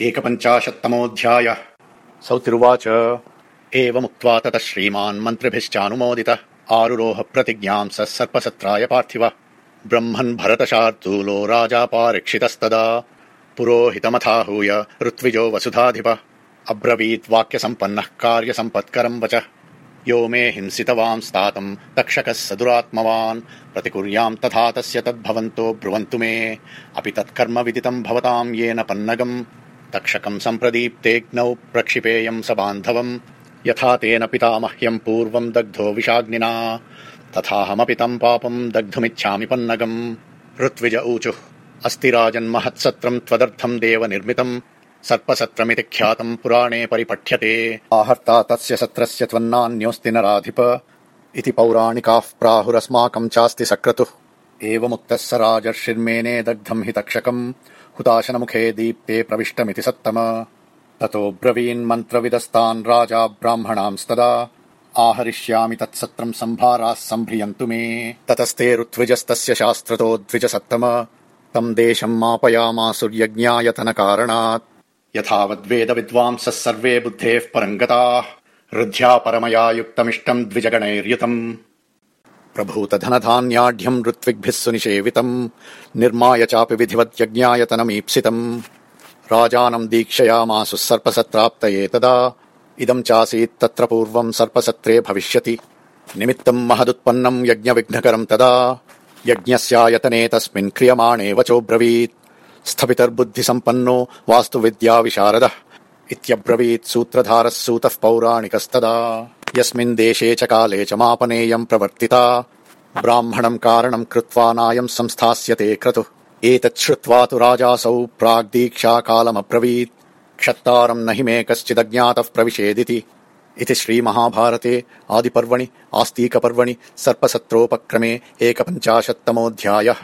एकपञ्चाशत्तमोऽध्यायः। सौतिरुवाच। एवमुक्त्वा ततः श्रीमान् मन्त्रिभिश्चानुमोदित आरुरोह प्रतिज्ञाम् स सर्पसत्राय पार्थिव। ब्रह्मन् भरतशार्दूलो राजा पारीक्षितस्तदा। पुरोहितमथाहूय ऋत्विजो वसुधाधिप। अब्रवीत् वाक्यसम्पन्नः कार्यसम्पत्करम् वच। यो मे हिंसितवांस्तातम् तक्षकः स दुरात्मवान्। प्रतिकुर्याम् तथा तस्य तद्भवन्तो ब्रुवन्तु मे। अपि तत्कर्म विदितम् भवताम् येन पन्नगम् तक्षकम् सम्प्रदीप्तेऽग्नौ प्रक्षिपेयम् स बान्धवम्। यथा तेन पितामह्यम् पूर्वम् दग्धो विषाग्निना। तथाहमपि तम् पापम् दग्धुमिच्छामि पन्नगम्। ऋत्विज ऊचुः। अस्ति राजन्महत्सत्रम् त्वदर्थम् देव निर्मितम् सर्पसत्रमिति ख्यातम् पुराणे परिपठ्यते। आहर्ता तस्य सत्रस्य त्वन्नान्योऽस्ति नराधिप। इति पौराणिकाः प्राहुरस्माकम् चास्ति सक्रतुः एवमुक्तः स राजर्षिर्मेने दग्धम् हि तक्षकम् हुताशनमुखे दीप्ते प्रविष्टमिति सत्तम। ततो ब्रवीन्मन्त्रविदस्तान् राजा ब्राह्मणांस्तदा। आहरिष्यामि तत्सत्रम् सम्भाराः सम्भ्रियन्तु मे। ततस्ते ऋत्विजस्तस्य शास्त्रतो द्विजसत्तम। तम् देशम् मापयामासुर्यज्ञायतन कारणात् यथावद्वेद विद्वांसः सर्वे बुद्धेः परम् गताः हृद्ध्या परमया युक्तमिष्टम् द्विजगणैर्युतम् प्रभूतधनधान्याढ्यम् ऋत्विग्भिः सुनिषेवितम् निर्माय चापि विधिवद्यज्ञायतनमीप्सितम्। राजानम् दीक्षयामासु सर्पसत्राप्तये तदा इदम् चासीत् तत्र पूर्वम् सर्पसत्रे भविष्यति। निमित्तम् महदुत्पन्नम् यज्ञविघ्नकरम् तदा यज्ञस्यायतने तस्मिन् क्रियमाणे वचोब्रवीत्। स्थपितर्बुद्धिसम्पन्नो वास्तुविद्याविशारदः इत्यब्रवीत् सूत्रधारः सूतः पौराणिकस्तदा यस्मिन् देशे च काले च मापनेयम् प्रवर्तिता। ब्राह्मणम् कारणम् कृत्वा नायम् संस्थास्यते क्रतुः। एतत् श्रुत्वा तु राजासौ प्राग्दीक्षाकालमब्रवीत् क्षत्तारम् न हि मे कश्चिदज्ञातः प्रविशेदिति। इति श्रीमहाभारते आदिपर्वणि आस्तीकपर्वणि सर्पसत्रोपक्रमे एकपञ्चाशत्तमोऽध्यायः